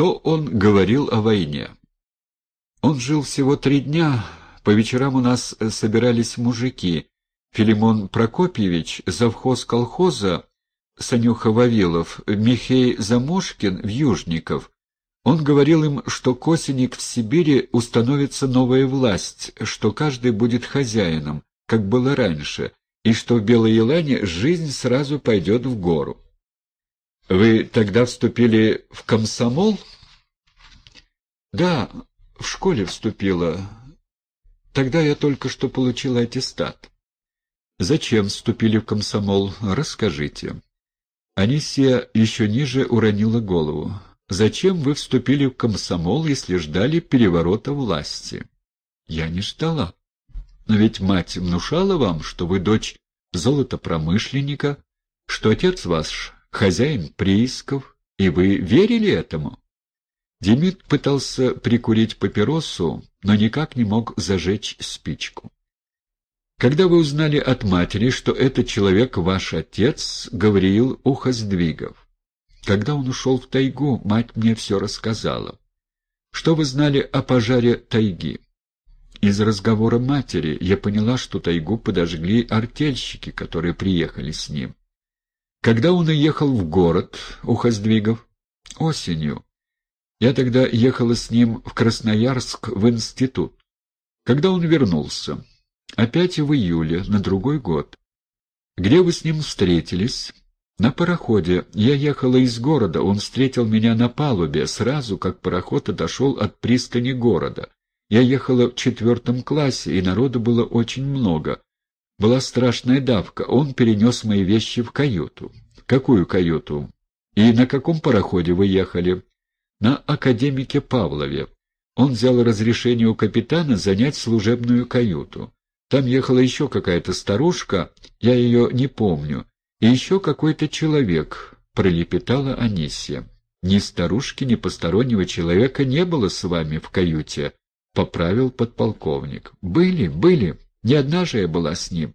Что он говорил о войне? Он жил всего три дня. По вечерам у нас собирались мужики. Филимон Прокопьевич, завхоз колхоза, Санюха Вавилов, Михей Замошкин, Вьюжников. Он говорил им, что к осени в Сибири установится новая власть, что каждый будет хозяином, как было раньше, и что в Белой Елане жизнь сразу пойдет в гору. Вы тогда вступили в комсомол? Да, в школе вступила. Тогда я только что получила аттестат. Зачем вступили в комсомол? Расскажите. Анисия еще ниже уронила голову. «Зачем вы вступили в комсомол, если ждали переворота власти?» «Я не ждала. Но ведь мать внушала вам, что вы дочь золотопромышленника, что отец ваш хозяин приисков, и вы верили этому?» Демид пытался прикурить папиросу, но никак не мог зажечь спичку. Когда вы узнали от матери, что этот человек ваш отец, Гавриил Ухоздвигов? Когда он ушел в тайгу, мать мне все рассказала. Что вы знали о пожаре тайги? Из разговора матери я поняла, что тайгу подожгли артельщики, которые приехали с ним. Когда он уехал в город, Ухоздвигов? Осенью. Я тогда ехала с ним в Красноярск в институт. Когда он вернулся? Опять в июле, на другой год. Где вы с ним встретились? На пароходе. Я ехала из города, он встретил меня на палубе, сразу как пароход отошел от пристани города. Я ехала в четвертом классе, и народу было очень много. Была страшная давка, он перенес мои вещи в каюту. Какую каюту? И на каком пароходе вы ехали? На академике Павлове. Он взял разрешение у капитана занять служебную каюту. Там ехала еще какая-то старушка, я ее не помню, и еще какой-то человек, — пролепетала Анисия. Ни старушки, ни постороннего человека не было с вами в каюте, — поправил подполковник. — Были, были. Не одна же я была с ним.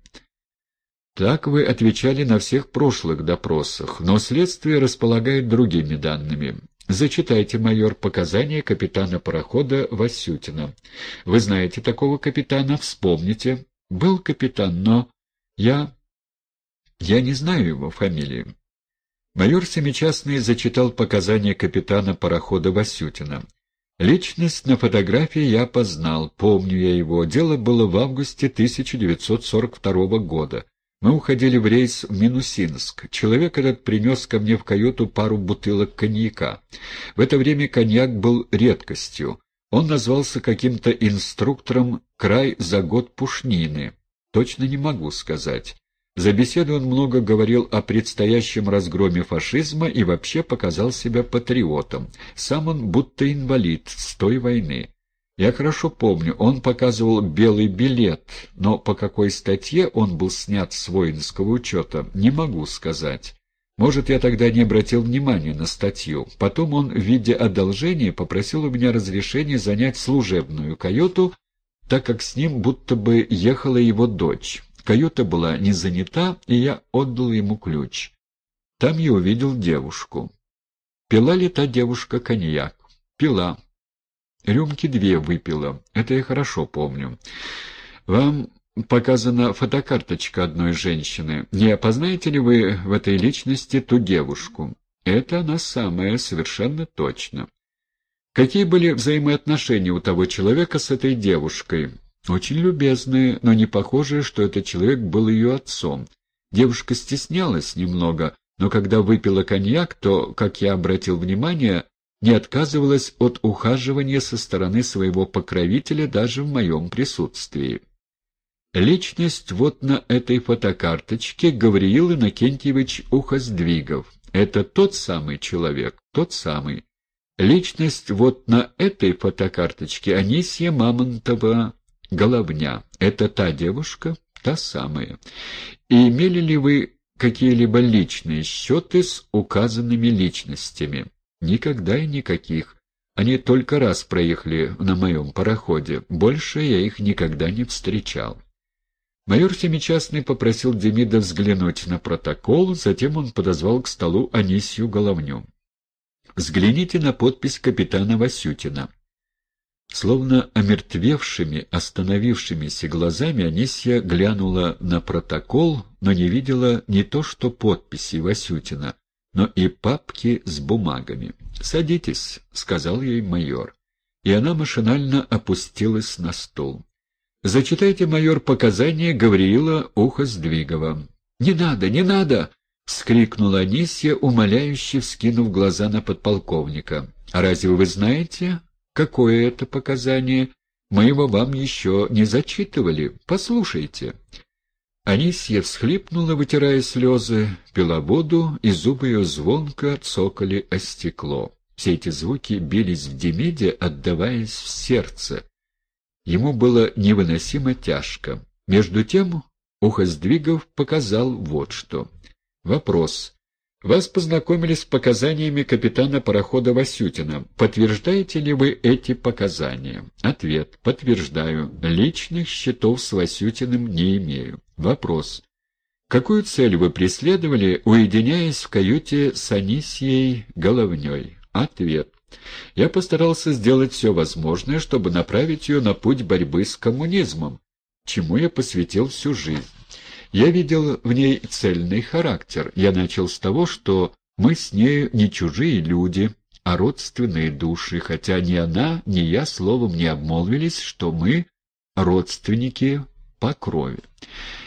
Так вы отвечали на всех прошлых допросах, но следствие располагает другими данными. Зачитайте, майор, показания капитана парохода Васютина. Вы знаете такого капитана, вспомните. Был капитан, но я... я не знаю его фамилии. Майор Семичастный зачитал показания капитана парохода Васютина. Личность на фотографии я опознал, помню я его. Дело было в августе 1942 года. Мы уходили в рейс в Минусинск. Человек этот принес ко мне в каюту пару бутылок коньяка. В это время коньяк был редкостью. Он назвался каким-то инструктором «Край за год пушнины». Точно не могу сказать. За беседу он много говорил о предстоящем разгроме фашизма и вообще показал себя патриотом. Сам он будто инвалид с той войны. Я хорошо помню, он показывал белый билет, но по какой статье он был снят с воинского учета, не могу сказать. Может, я тогда не обратил внимания на статью. Потом он в виде одолжения попросил у меня разрешения занять служебную каюту, так как с ним будто бы ехала его дочь. Каюта была не занята, и я отдал ему ключ. Там я увидел девушку. Пила ли та девушка коньяк? Пила. Рюмки две выпила, это я хорошо помню. Вам показана фотокарточка одной женщины. Не опознаете ли вы в этой личности ту девушку? Это она самая, совершенно точно. Какие были взаимоотношения у того человека с этой девушкой? Очень любезные, но не похожие, что этот человек был ее отцом. Девушка стеснялась немного, но когда выпила коньяк, то, как я обратил внимание, не отказывалась от ухаживания со стороны своего покровителя даже в моем присутствии. Личность вот на этой фотокарточке Гавриил Иннокентьевич Ухоздвигов. Это тот самый человек, тот самый. Личность вот на этой фотокарточке Анисья Мамонтова Головня. Это та девушка, та самая. И имели ли вы какие-либо личные счеты с указанными личностями? Никогда и никаких. Они только раз проехали на моем пароходе. Больше я их никогда не встречал. Майор Семичастный попросил Демида взглянуть на протокол, затем он подозвал к столу Анисью Головню. Взгляните на подпись капитана Васютина. Словно омертвевшими, остановившимися глазами Анисья глянула на протокол, но не видела не то что подписи Васютина, но и папки с бумагами. «Садитесь», — сказал ей майор. И она машинально опустилась на стул. «Зачитайте, майор, показания Гавриила Ухоздвигова». «Не надо, не надо!» — вскрикнула Анисья, умоляюще вскинув глаза на подполковника. «А разве вы знаете, какое это показание? Мы его вам еще не зачитывали. Послушайте». Анисья всхлипнула, вытирая слезы, пила воду, и зубы ее звонко цокали о стекло. Все эти звуки бились в Демиде, отдаваясь в сердце. Ему было невыносимо тяжко. Между тем Ухоздвигов показал вот что. Вопрос. Вас познакомили с показаниями капитана парохода Васютина. Подтверждаете ли вы эти показания? Ответ. Подтверждаю. Личных счетов с Васютиным не имею. Вопрос. Какую цель вы преследовали, уединяясь в каюте с Анисией Головней? Ответ. Я постарался сделать все возможное, чтобы направить ее на путь борьбы с коммунизмом, чему я посвятил всю жизнь. Я видел в ней цельный характер. Я начал с того, что мы с нею не чужие люди, а родственные души, хотя ни она, ни я словом не обмолвились, что мы родственники по крови.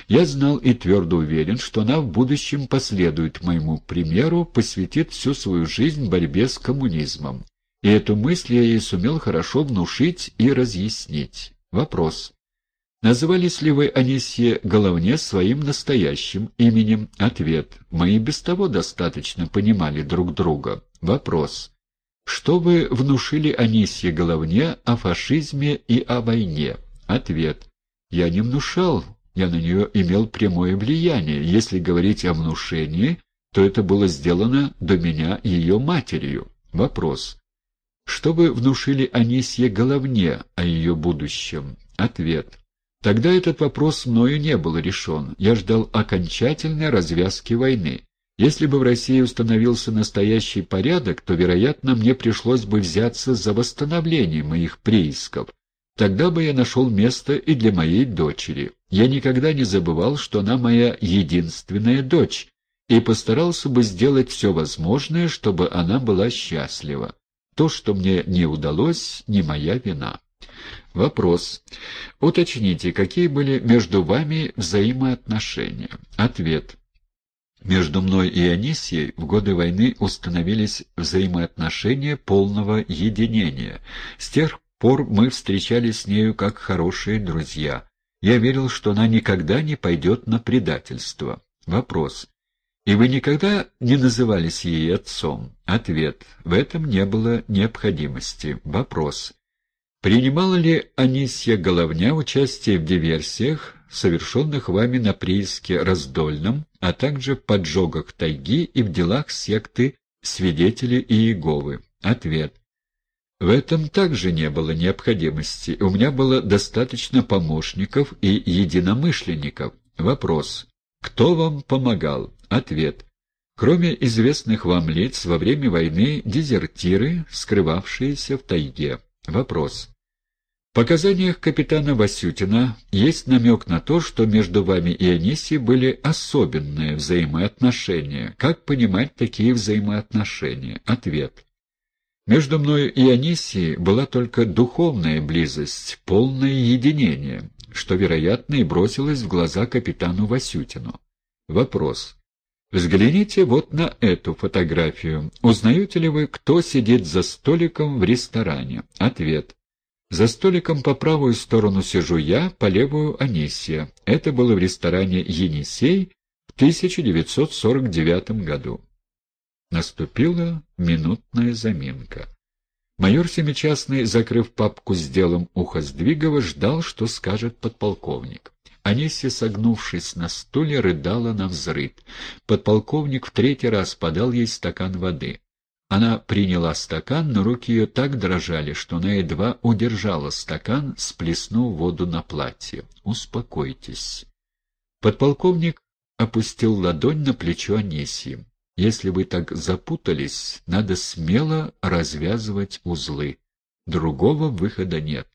Я знал и твердо уверен, что она в будущем последует моему примеру, посвятит всю свою жизнь борьбе с коммунизмом. И эту мысль я ей сумел хорошо внушить и разъяснить. Вопрос. Назывались ли вы, Анисье Головне, своим настоящим именем? Ответ. Мы и без того достаточно понимали друг друга. Вопрос. Что вы внушили Анисье Головне о фашизме и о войне? Ответ. Я не внушал, я на нее имел прямое влияние. Если говорить о внушении, то это было сделано до меня ее матерью. Вопрос. Что вы внушили Анисье Головне о ее будущем? Ответ. Тогда этот вопрос мною не был решен. Я ждал окончательной развязки войны. Если бы в России установился настоящий порядок, то, вероятно, мне пришлось бы взяться за восстановление моих приисков. Тогда бы я нашел место и для моей дочери. Я никогда не забывал, что она моя единственная дочь, и постарался бы сделать все возможное, чтобы она была счастлива. То, что мне не удалось, не моя вина. Вопрос. Уточните, какие были между вами взаимоотношения? Ответ. Между мной и Анисией в годы войны установились взаимоотношения полного единения. С тех пор мы встречались с нею как хорошие друзья. Я верил, что она никогда не пойдет на предательство. Вопрос. И вы никогда не назывались ей отцом? Ответ. В этом не было необходимости. Вопрос. Принимала ли Анисья Головня участие в диверсиях, совершенных вами на прииске Раздольном, а также в поджогах тайги и в делах секты свидетели Иеговы? Ответ. В этом также не было необходимости. У меня было достаточно помощников и единомышленников. Вопрос. Кто вам помогал? Ответ. Кроме известных вам лиц, во время войны дезертиры, скрывавшиеся в тайге. Вопрос. В показаниях капитана Васютина есть намек на то, что между вами и Анисией были особенные взаимоотношения. Как понимать такие взаимоотношения? Ответ. Между мною и Анисией была только духовная близость, полное единение, что, вероятно, и бросилось в глаза капитану Васютину. Вопрос. Взгляните вот на эту фотографию. Узнаете ли вы, кто сидит за столиком в ресторане? Ответ. За столиком по правую сторону сижу я, по левую — Анисия. Это было в ресторане «Енисей» в 1949 году. Наступила минутная заминка. Майор Семичастный, закрыв папку с делом уха Сдвигова, ждал, что скажет подполковник. Анисия, согнувшись на стуле, рыдала на взрыд. Подполковник в третий раз подал ей стакан воды. Она приняла стакан, но руки ее так дрожали, что она едва удержала стакан, сплеснув воду на платье. «Успокойтесь». Подполковник опустил ладонь на плечо Анисии. Если вы так запутались, надо смело развязывать узлы. Другого выхода нет.